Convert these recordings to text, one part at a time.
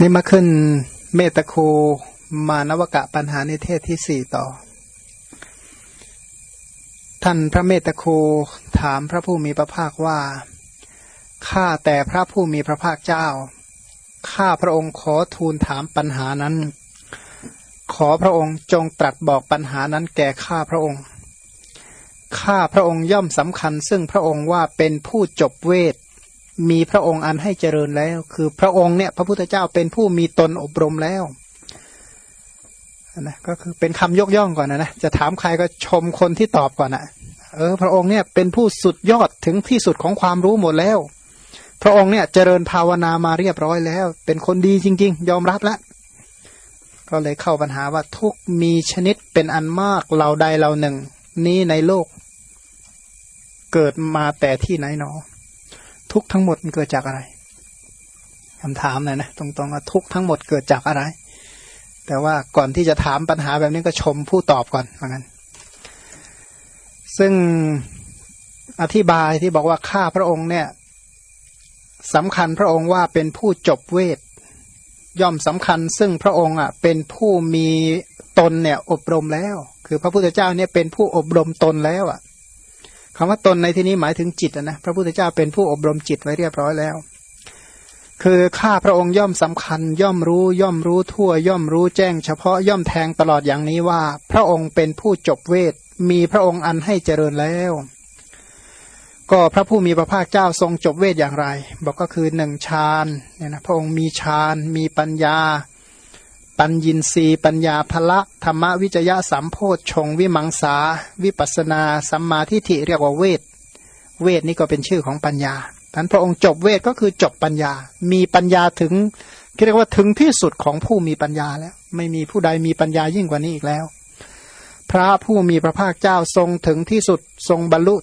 นี่มาขึ้นเมตโคมานวกะปัญหาในเทศที่สี่ต่อ ท่านพระเมตโคถามพระผู้มีพระภาคว่า ข้าแต่พระผู้มีพระภาคเจ้า ข้าพระองค์ขอทูลถามปัญหานั้น ขอพระองค์จงตรัสบอกปัญหานั้นแก่ข้าพระองค์ ข้าพระองค์ย่อมสำคัญซึ่งพระองค์ว่าเป็นผู้จบเวท มีพระองค์อันให้เจริญแล้ว คือพระองค์เนี่ย พระพุทธเจ้าเป็นผู้มีตนอบรมแล้วนะก็คือเป็นคำยกย่องก่อนนะนะจะถามใครก็ชมคนที่ตอบก่อนนะเออ พระองค์เนี่ยเป็นผู้สุดยอดถึงที่สุดของความรู้หมดแล้ว พระองค์เนี่ยเจริญภาวนามาเรียบร้อยแล้ว เป็นคนดีจริง ๆ ยอมรับแล้วก็เลยเข้าปัญหาว่าทุกมีชนิดเป็นอันมากเหล่าใดเหล่าหนึ่ง นี้ในโลก เกิดมาแต่ที่ไหนหนอ ทุกทั้งหมดมันเกิดจากอะไรคำถามเลยนะตรงๆว่าทุกทั้งหมดเกิดจากอะไร แต่ว่าก่อนที่จะถามปัญหาแบบนี้ก็ชมผู้ตอบก่อนเหมือนกันซึ่งอธิบายที่บอกว่าข้าพระองค์เนี่ยสำคัญพระองค์ว่าเป็นผู้จบเวท ย่อมสำคัญ ซึ่งพระองค์อะเป็นผู้มีตนเนี่ยอบรมแล้ว คือพระพุทธเจ้าเนี่ยเป็นผู้อบรมตนแล้วอะ คำว่าตนในที่นี้หมายถึงจิตนะพระพุทธเจ้าเป็นผู้อบรมจิตไว้เรียบร้อยแล้ว คือข้าพระองค์ย่อมสำคัญ ย่อมรู้ย่อมรู้ทั่ว ย่อมรู้แจ้งเฉพาะย่อมแทงตลอดอย่างนี้ว่า พระองค์เป็นผู้จบเวท มีพระองค์อันให้เจริญแล้ว ก็พระผู้มีพระภาคเจ้าทรงจบเวทอย่างไร บอกก็คือหนึ่งฌานเนี่ยนะพระองค์มีฌานมีปัญญา ปัญญินรีปัญญาภละธรรมวิจยะสัมโพธชงวิมังสา วิปัสนา สัมมาทิฏฐิเรียกว่าเวท เวทนี่ก็เป็นชื่อของปัญญาท่านพระองค์จบเวทก็คือจบปัญญา มีปัญญาถึงเรียกว่าถึงที่สุดของผู้มีปัญญาแล้ว ไม่มีผู้ใดมีปัญญายิ่งกว่านี้อีกแล้ว พระผู้มีพระภาคเจ้าทรงถึงที่สุดทรงบรรลุ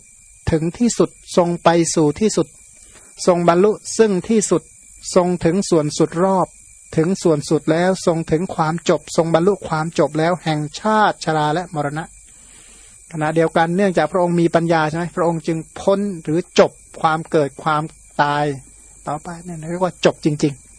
ถึงที่สุดทรงไปสู่ที่สุด ทรงบรรลุซึ่งที่สุดทรงถึงส่วนสุดรอบ ถึงส่วนสุดแล้วทรงถึงความจบ ทรงบรรลุความจบแล้วแห่งชาติชราและมรณะ ขณะเดียวกันเนื่องจากพระองค์มีปัญญาใช่ไหมพระองค์จึงพ้นหรือจบความเกิดความตายต่อไปนี่เรียกว่าจบจริง ๆ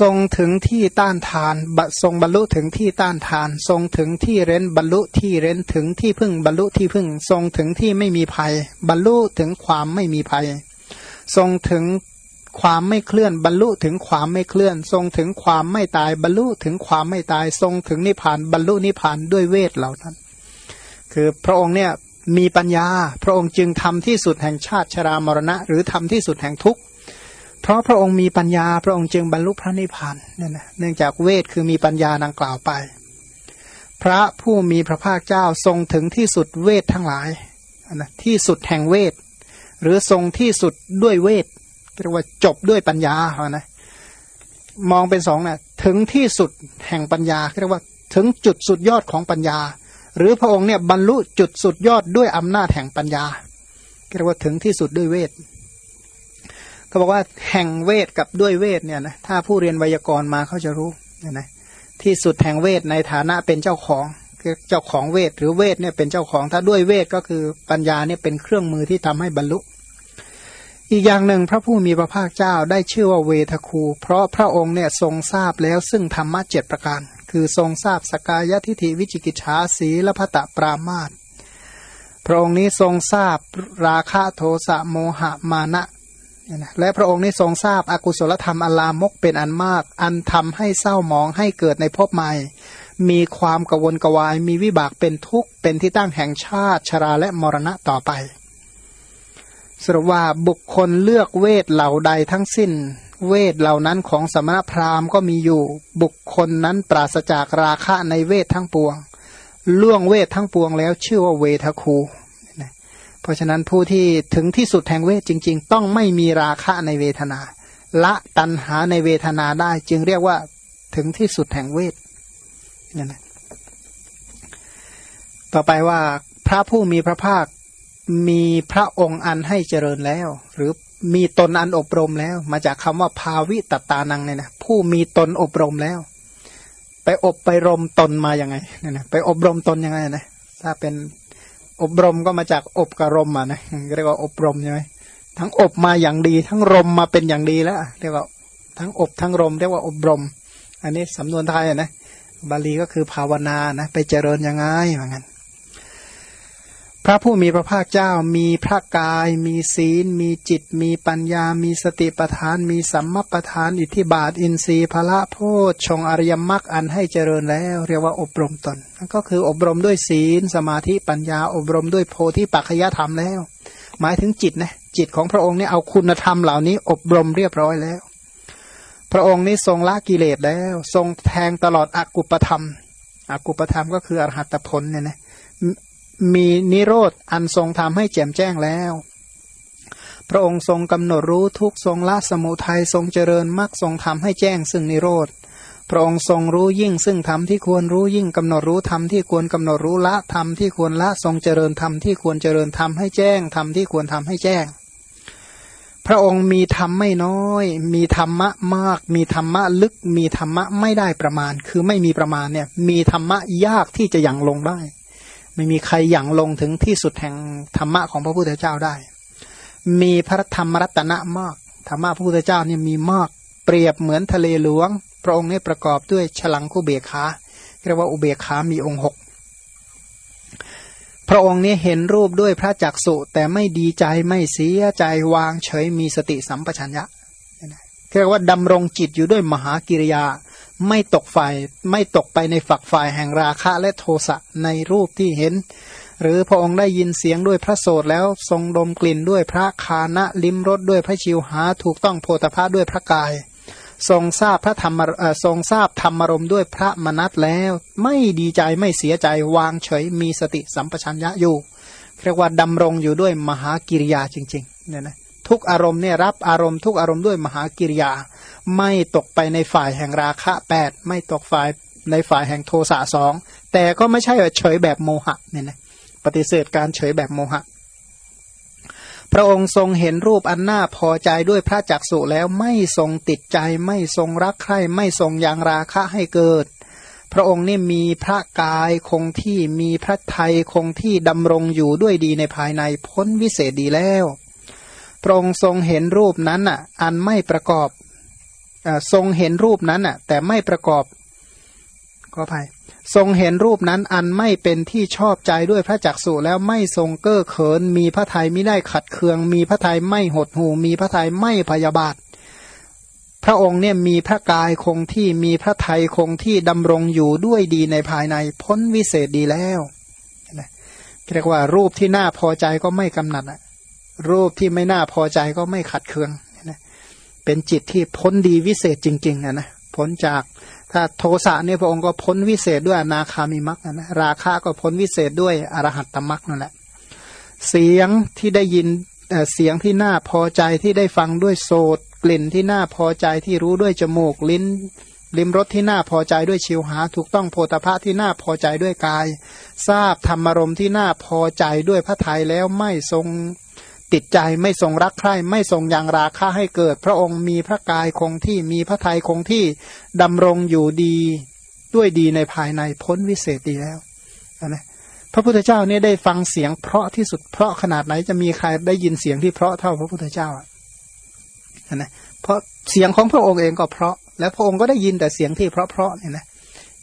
ทรงถึงที่ต้านทานทรงบรรลุถึงที่ต้านทาน ทรงถึงที่เร้นบรรลุที่เร้นถึงที่พึ่งบรรลุที่พึ่ง ทรงถึงที่ไม่มีภัย บรรลุถึงความไม่มีภัย ทรงถึง ความไม่เคลื่อนบรรลุถึงความไม่เคลื่อน ทรงถึงความไม่ตายบรรลุถึงความไม่ตายทรงถึงนิพพานบรรลุนิพพานด้วยเวทเหล่านั้น คือพระองค์เนี่ยมีปัญญา พระองค์จึงทำที่สุดแห่งชาติชรามรณะ หรือทำที่สุดแห่งทุกข์เพราะพระองค์มีปัญญา พระองค์จึงบรรลุพระนิพพานเนี่ยนะเนื่องจากเวทคือมีปัญญาดังกล่าวไป พระผู้มีพระภาคเจ้าทรงถึงที่สุดเวททั้งหลายนะที่สุดแห่งเวท หรือทรงที่สุดด้วยเวท เรียกว่าจบด้วยปัญญาเนะมองเป็นสองนะถึงที่สุดแห่งปัญญาเรียกว่าถึงจุดสุดยอดของปัญญา หรือพระองค์เนี่ยบรรลุจุดสุดยอดด้วยอำนาจแห่งปัญญาเรียกว่าถึงที่สุดด้วยเวทก็บอกว่าแห่งเวทกับด้วยเวทเนี่ยนะถ้าผู้เรียนไวยากรณ์มาเขาจะรู้เนี่ยนะที่สุดแห่งเวทในฐานะเป็นเจ้าของเจ้าของเวทหรือเวทเนี่ยเป็นเจ้าของถ้าด้วยเวทก็คือปัญญาเนี่ยเป็นเครื่องมือที่ทำให้บรรลุ อีกอย่างหนึ่งพระผู้มีพระภาคเจ้าได้ชื่อว่าเวทคู เพราะพระองค์เนี่ยทรงทราบแล้วซึ่งธรรมะเจ็ดประการ คือทรงทราบสกายทิฏฐิวิจิกิจฉาสีและพะตะปรามาตพระองค์นี้ทรงทราบราคะโทสะโมหะมานะและพระองค์นี้ทรงทราบอกุศลธรรมอลามกเป็นอันมาก อันทำให้เศร้าหมองให้เกิดในภพใหม่ มีความกวนกวาย มีวิบากเป็นทุกข์เป็นที่ตั้งแห่งชาติชราและมรณะต่อไป สรุปว่าบุคคลเลือกเวทเหล่าใดทั้งสิ้น เวทเหล่านั้นของสมณพราหมณ์ก็มีอยู่ บุคคลนั้นปราศจากราคะในเวททั้งปวง ล่วงเวททั้งปวงแล้วชื่อว่าเวทคูเพราะฉะนั้นผู้ที่ถึงที่สุดแห่งเวทจริง ๆ ต้องไม่มีราคะในเวทนา ละตัณหาในเวทนาได้จึงเรียกว่าถึงที่สุดแห่งเวทนี่นะต่อไปว่าพระผู้มีพระภาค มีพระองค์อันให้เจริญแล้ว หรือมีตนอันอบรมแล้ว มาจากคำว่าภาวิตตานังเนี่ยนะผู้มีตนอบรมแล้ว ไปอบไปรมตนมาอย่างไงเนี่ยนะไปอบรมตนยังไงนะถ้าเป็นอบรมก็มาจากอบกรมอะนะเรียกว่าอบรมใช่ไหมทั้งอบมาอย่างดี ทั้งรมมาเป็นอย่างดีแล้วเรียกว่าทั้งอบทั้งรมเรียกว่าอบรม อันนี้สำนวนไทยนะบาลีก็คือภาวนานะไปเจริญยังไงเหมือนกัน พระผู้มีพระภาคเจ้ามีพระกาย มีศีล มีจิต มีปัญญา มีสติปทาน มีสัมมาปทาน อิทธิบาท อินทรีย์พละโพชชงอริยมรรคอันให้เจริญแล้ว เรียกว่าอบรมตนก็คืออบรมด้วยศีล สมาธิปัญญา อบรมด้วยโพธิปัจขยธรรมแล้ว หมายถึงจิตนะจิตของพระองค์นี่เอาคุณธรรมเหล่านี้อบรมเรียบร้อยแล้ว พระองค์นี้ทรงละกิเลสแล้ว ทรงแทงตลอดอกุปธรรมอกุปธรรมก็คืออรหัตผลเนี่ยนะ มีนิโรธอันทรงทำให้แจ่มแจ้งแล้ว พระองค์ทรงกำหนดรู้ทุกทรงละสมุทัยทรงเจริญมรรคทรงทำให้แจ้งซึ่งนิโรธพระองค์ทรงรู้ยิ่งซึ่งธรรมที่ควรรู้ยิ่งกำหนดรู้ธรรมที่ควรกำหนดรู้ละธรรมที่ควรละทรงเจริญธรรมที่ควรเจริญธรรมให้แจ้งธรรมที่ควรทำให้แจ้ง พระองค์มีธรรมไม่น้อย มีธรรมะมาก มีธรรมะลึก มีธรรมะไม่ได้ประมาณ คือไม่มีประมาณเนี่ย มีธรรมะยากที่จะยังลงได้ ไม่มีใครหยั่งลงถึงที่สุดแห่งธรรมะของพระพุทธเจ้าได้ มีพระธรรมรัตนะมาก ธรรมะพระพุทธเจ้าเนี่ยมีมาก เปรียบเหมือนทะเลหลวง พระองค์นี่ประกอบด้วยฉลังคุเบขาเรียกว่าอุเบกขามีองค์หกพระองค์นี้เห็นรูปด้วยพระจักสุแต่ไม่ดีใจไม่เสียใจวางเฉยมีสติสัมปชัญญะเรียกว่าดำรงจิตอยู่ด้วยมหากิริยา ไม่ตกไฟไม่ตกไปในฝักฝ่ายแห่งราคะและโทสะในรูปที่เห็น หรือพระองค์ได้ยินเสียงด้วยพระโสดแล้วทรงดมกลิ่นด้วยพระคานะลิ้มรสด้วยพระชิวหา ถูกต้องโพธภาด้วยพระกาย ทรงทราบพระธรรมทรงทราบธรรมรมด้วยพระมนัตแล้ว ไม่ดีใจไม่เสียใจวางเฉยมีสติสัมปชัญญะอยู่เรียกว่าดำรงอยู่ด้วยมหากิริยาจริงๆเนี่ยนะทุกอารมณ์เนี่ยรับอารมณ์ทุกอารมณ์ด้วยมหากิริยา ไม่ตกไปในฝ่ายแห่งราคะแปดไม่ตกฝ่ายในฝ่ายแห่งโทสะสองแต่ก็ไม่ใช่เฉยแบบโมหะเนี่ยนะปฏิเสธการเฉยแบบโมหะ พระองค์ทรงเห็นรูปอันน่าพอใจด้วยพระจักสุแล้วไม่ทรงติดใจไม่ทรงรักใคร่ไม่ทรงยังราคะให้เกิด พระองค์นี่มีพระกายคงที่มีพระไทยคงที่ดำรงอยู่ด้วยดีในภายในพ้นวิเศษดีแล้วพระองค์ทรงเห็นรูปนั้นอะ อันไม่ประกอบ ทรงเห็นรูปนั้นอะ แต่ไม่ประกอบก็ภัยทรงเห็นรูปนั้นอันไม่เป็นที่ชอบใจด้วยพระจักสุแล้วไม่ทรงเก้อเขิน มีพระทัยไม่ได้ขัดเคือง มีพระทัยไม่หดหูมีพระทัยไม่พยาบาท พระองค์เนี่ยมีพระกายคงที่มีพระทัยคงที่ดำรงอยู่ด้วยดีในภายในพ้นวิเศษดีแล้วเรียกว่ารูปที่น่าพอใจก็ไม่กำหนัดรูปที่ไม่น่าพอใจก็ไม่ขัดเคือง เป็นจิตที่พ้นดีวิเศษจริงๆนะนะพ้นจากถ้าโทสะเนี่ยพระองค์ก็พ้นวิเศษด้วยอนาคามิมักนะนะราคะก็พ้นวิเศษด้วยอรหัตตมักนั่นแหละ เสียงที่ได้ยินเสียงที่น่าพอใจที่ได้ฟังด้วยโสตกลิ่นที่น่าพอใจที่รู้ด้วยจมูกลิ้นลิมรสที่น่าพอใจด้วยชิวหา ถูกต้องโพธภะที่น่าพอใจด้วยกาย ทราบธรรมารมที่น่าพอใจด้วยพระทัยแล้วไม่ทรง ติดใจไม่ทรงรักใคร่ไม่ทรงยังราคะให้เกิด พระองค์มีพระกายคงที่มีพระทัยคงที่ดำรงอยู่ดีด้วยดีในภายในพ้นวิเศษดีแล้วนะพระพุทธเจ้าเนี่ยได้ฟังเสียงเพราะที่สุดเพราะขนาดไหนจะมีใครได้ยินเสียงที่เพราะเท่าพระพุทธเจ้าอะนะเพราะเสียงของพระองค์เองก็เพราะ แล้วพระองค์ก็ได้ยินแต่เสียงที่เพราะเพราะเนี่ยนะ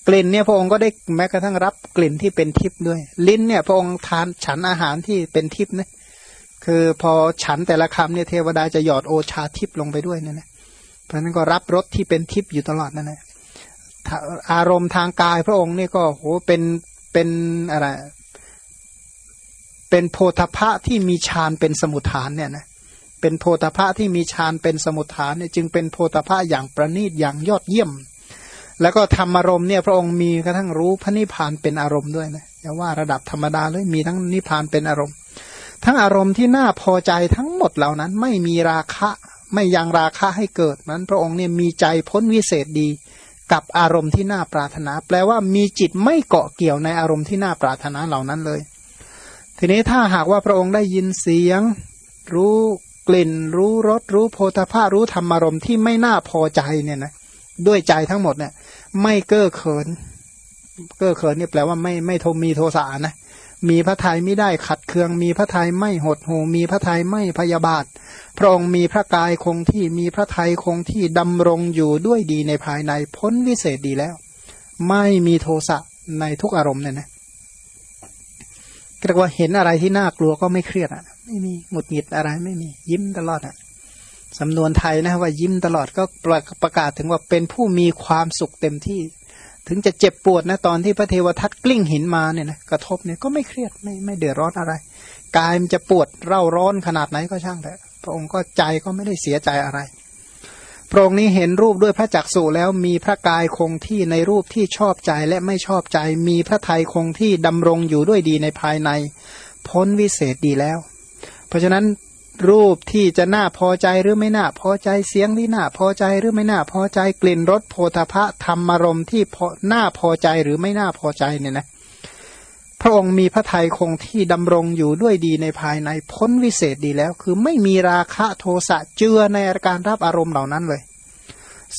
กลิ่นเนี่ยพระองค์ก็ได้แม้กระทั่งรับกลิ่นที่เป็นทิพย์ด้วย ลิ้นเนี่ยพระองค์ทานฉันอาหารที่เป็นทิพย์นะ คือพอฉันแต่ละคำเนี่ยเทวดาจะหยอดโอชาทิพย์ลงไปด้วยนั่นแหละเพราะนั้นก็รับรสที่เป็นทิพย์อยู่ตลอดนั่นแหละอารมณ์ทางกายพระองค์นี่ก็โหเป็นเป็นอะไรเป็นโพธพะที่มีฌานเป็นสมุทฐานเนี่ยนะเป็นโพธพะที่มีฌานเป็นสมุทฐานเนี่ยจึงเป็นโพธพะอย่างประณีตอย่างยอดเยี่ยม แล้วก็ธรรมอารมณ์เนี่ยพระองค์มีกระทั่งรู้พระนิพพานเป็นอารมณ์ด้วยนะอย่าว่าระดับธรรมดาเลยมีทั้งนิพพานเป็นอารมณ์ ทั้งอารมณ์ที่น่าพอใจทั้งหมดเหล่านั้นไม่มีราคะ ไม่ยังราคะให้เกิดนั้น พระองค์เนี่ยมีใจพ้นวิเศษดี กับอารมณ์ที่น่าปรารถนา แปลว่ามีจิตไม่เกาะเกี่ยวในอารมณ์ที่น่าปรารถนาเหล่านั้นเลย ทีนี้ถ้าหากว่าพระองค์ได้ยินเสียง รู้กลิ่น รู้รสรู้โพธาภารู้ธรรมอารมณ์ที่ไม่น่าพอใจเนี่ยนะด้วยใจทั้งหมดเนี่ย ไม่เก้อเขิน เก้อเขินเนี่ยแปลว่าไม่ไม่โทมีโทสะนะ มีพระทัยไม่ได้ขัดเคือง มีพระทัยไม่หดหูมีพระทัยไม่พยาบาท พระองค์มีพระกายคงที่มีพระทัยคงที่ดำรงอยู่ด้วยดีในภายในพ้นวิเศษดีแล้ว ไม่มีโทสะในทุกอารมณ์เนี่ยนะเรียกว่าเห็นอะไรที่น่ากลัวก็ไม่เครียดอะ ไม่มีหงุดหงิดอะไรไม่มี ยิ้มตลอดอะสำนวนไทยนะว่ายิ้มตลอดก็ประประกาศถึงว่าเป็นผู้มีความสุขเต็มที่ ถึงจะเจ็บปวดนะตอนที่พระเทวทัตกลิ้งหินมาเนี่ยนะกระทบเนี่ยก็ไม่เครียดไม่ไม่เดือดร้อนอะไร กายมันจะปวดเร่าร้อนขนาดไหนก็ช่างแต่พระองค์ก็ใจก็ไม่ได้เสียใจอะไร พระองค์นี้เห็นรูปด้วยพระจักษุแล้วมีพระกายคงที่ในรูปที่ชอบใจและไม่ชอบใจ มีพระทัยคงที่ดำรงอยู่ด้วยดีในภายใน พ้นวิเศษดีแล้ว เพราะฉะนั้น รูปที่จะน่าพอใจหรือไม่น่าพอใจเสียงที่น่าพอใจหรือไม่น่าพอใจกลิ่นรสโพธพะธรรมารมที่พอน่าพอใจหรือไม่น่าพอใจเนี่ยนะพระองค์มีพระทัยคงที่ดำรงอยู่ด้วยดีในภายในพ้นวิเศษดีแล้ว คือไม่มีราคะโทสะเจือในอาการรับอารมณ์เหล่านั้นเลย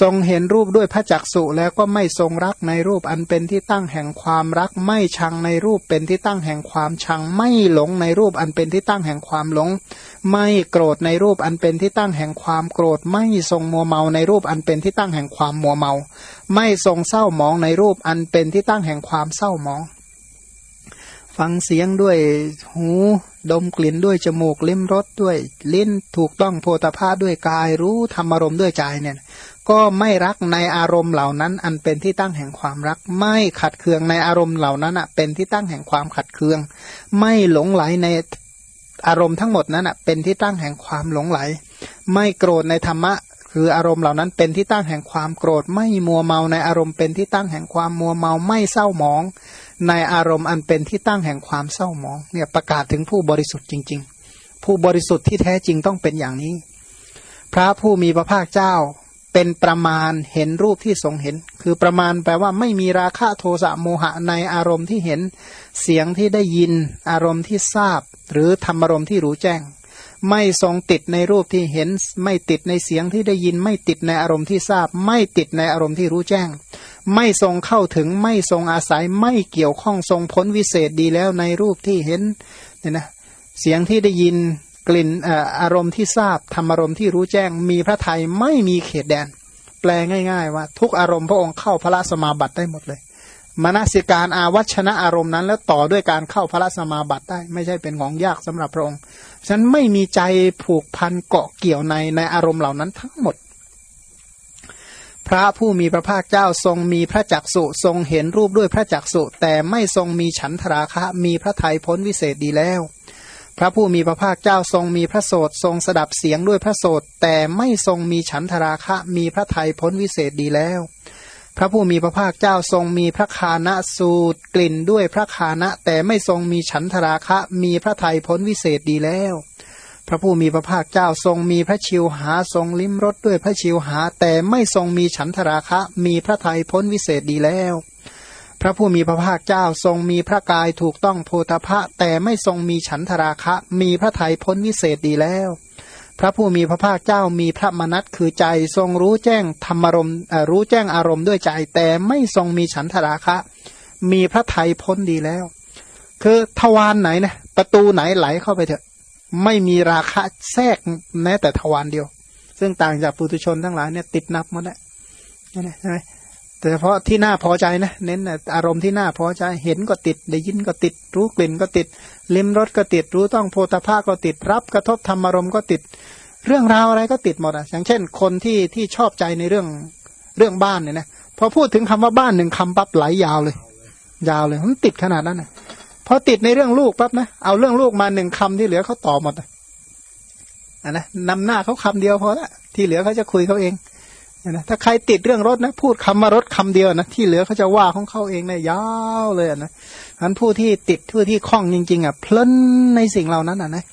ทรงเห็นรูปด้วยพระจักสุแล้วก็ไม่ทรงรักในรูปอันเป็นที่ตั้งแห่งความรัก ไม่ชังในรูปเป็นที่ตั้งแห่งความชัง ไม่หลงในรูปอันเป็นที่ตั้งแห่งความหลง ไม่โกรธในรูปอันเป็นที่ตั้งแห่งความโกรธ ไม่ทรงมัวเมาในรูปอันเป็นที่ตั้งแห่งความมัวเมา ไม่ทรงเศร้าหมองในรูปอันเป็นที่ตั้งแห่งความเศร้าหมอง ฟังเสียงด้วยหูดมกลิ่นด้วยจมูกลิ้มรสด้วยลิ้นถูกต้องโพธาภาด้วยกายรู้ธรรมารมด้วยใจเนี่ย ก็ไม่รักในอารมณ์เหล่านั้น อันเป็นที่ตั้งแห่งความรัก ไม่ขัดเคืองในอารมณ์เหล่านั้นอะเป็นที่ตั้งแห่งความขัดเคือง ไม่หลงไหลในอารมณ์ทั้งหมดนั้นอะเป็นที่ตั้งแห่งความหลงไหล ไม่โกรธในธรรมะ คืออารมณ์เหล่านั้นเป็นที่ตั้งแห่งความโกรธ ไม่มัวเมาในอารมณ์เป็นที่ตั้งแห่งความมัวเมาไม่เศร้าหมอง ในอารมณ์อันเป็นที่ตั้งแห่งความเศร้าหมองเนี่ยประกาศถึงผู้บริสุทธิ์จริง ๆ ผู้บริสุทธิ์ที่แท้จริงต้องเป็นอย่างนี้ พระผู้มีพระภาคเจ้า เป็นประมาณเห็นรูปที่ทรงเห็น คือประมาณแปลว่าไม่มีราคะโทสะโมหะในอารมณ์ที่เห็น เสียงที่ได้ยิน อารมณ์ที่ทราบ หรือธรรมอารมณ์ที่รู้แจ้ง ไม่ทรงติดในรูปที่เห็น ไม่ติดในเสียงที่ได้ยิน ไม่ติดในอารมณ์ที่ทราบ ไม่ติดในอารมณ์ที่รู้แจ้ง ไม่ทรงเข้าถึง ไม่ทรงอาศัย ไม่เกี่ยวข้องทรงพ้นวิเศษดีแล้วในรูปที่เห็นเนี่ยนะ เสียงที่ได้ยิน กลิ่นอารมณ์ที่ทราบธรรมอารมณ์ที่รู้แจ้ง มีพระไทยไม่มีเขตแดน แปลง่าย ๆ ว่า ทุกอารมณ์พระองค์เข้าพระสมาบัติได้หมดเลยมนสิการอาวัชนะอารมณ์นั้น แล้วต่อด้วยการเข้าพระสมาบัติได้ ไม่ใช่เป็นของยากสำหรับพระองค์ฉันไม่มีใจผูกพันเกาะเกี่ยวในในอารมณ์เหล่านั้นทั้งหมด พระผู้มีพระภาคเจ้าทรงมีพระจักสุทรงเห็นรูปด้วยพระจักสุแต่ไม่ทรงมีฉันทราคะ มีพระทัยพ้นวิเศษดีแล้ว พระผู้มีพระภาคเจ้าทรงมีพระโสดทรงสดับเสียงด้วยพระโสดแต่ไม่ทรงมีฉันทราคะมีพระไทยพ้นวิเศษดีแล้ว พระผู้มีพระภาคเจ้าทรงมีพระคานะสูตรกลิ่นด้วยพระคานะแต่ไม่ทรงมีฉันทราคะมีพระไทยพ้นวิเศษดีแล้ว พระผู้มีพระภาคเจ้าทรงมีพระชิวหาทรงลิ้มรสด้วยพระชิวหาแต่ไม่ทรงมีฉันทราคะมีพระไทยพ้นวิเศษดีแล้ว ระผู้มีพระภาคเจ้าทรงมีพระกายถูกต้องโพธพะ แต่ไม่ทรงมีฉันทราคะ มีพระไทยพ้นวิเศษดีแล้ว พระผู้มีพระภาคเจ้ามีพระมนัตคือใจทรงรู้แจ้งธรรมารมณ์รู้แจ้งอารมณ์ด้วยใจ แต่ไม่ทรงมีฉันทราคะ มีพระไทยพ้นดีแล้ว คือทวารไหนนะประตูไหนไหลเข้าไปเถอะ ไม่มีราคะแทรกแม้แต่ทวารเดียว ซึ่งต่างจากปุถุชนทั้งหลายเนี่ยติดนับหมดแหละใช่ไหม แต่เฉพาะที่น่าพอใจนะเน้นอารมณ์ที่น่าพอใจเห็นก็ติด ได้ยินก็ติด รู้กลิ่นก็ติด ลิ้มรสก็ติด รู้ต้องโพธาภาก็ติด รับกระทบธรรมอารมณ์ก็ติด เรื่องราวอะไรก็ติดหมดอะอย่างเช่น คนที่ที่ชอบใจในเรื่องเรื่องบ้านเนี่ยนะพอพูดถึงคำว่าบ้านหนึ่งคำปั๊บไหลยาวเลย ยาวเลยมันติดขนาดนั้นนะพอติดในเรื่องลูกปั๊บนะเอาเรื่องลูกมาหนึ่งคำที่เหลือเขาต่อหมดอะนะนำหน้าเขาคำเดียวพอละที่เหลือเขาจะคุยเขาเอง นะถ้าใครติดเรื่องรถนะ พูดคำว่ารถคำเดียวนะที่เหลือเขาจะว่าของเขาเองเนะี่ยยาวเลยนะฉะนั้นผู้ที่ติดผู้ที่คล้องจริง ๆอะเพลินในสิ่งเหล่านั้นอะนะ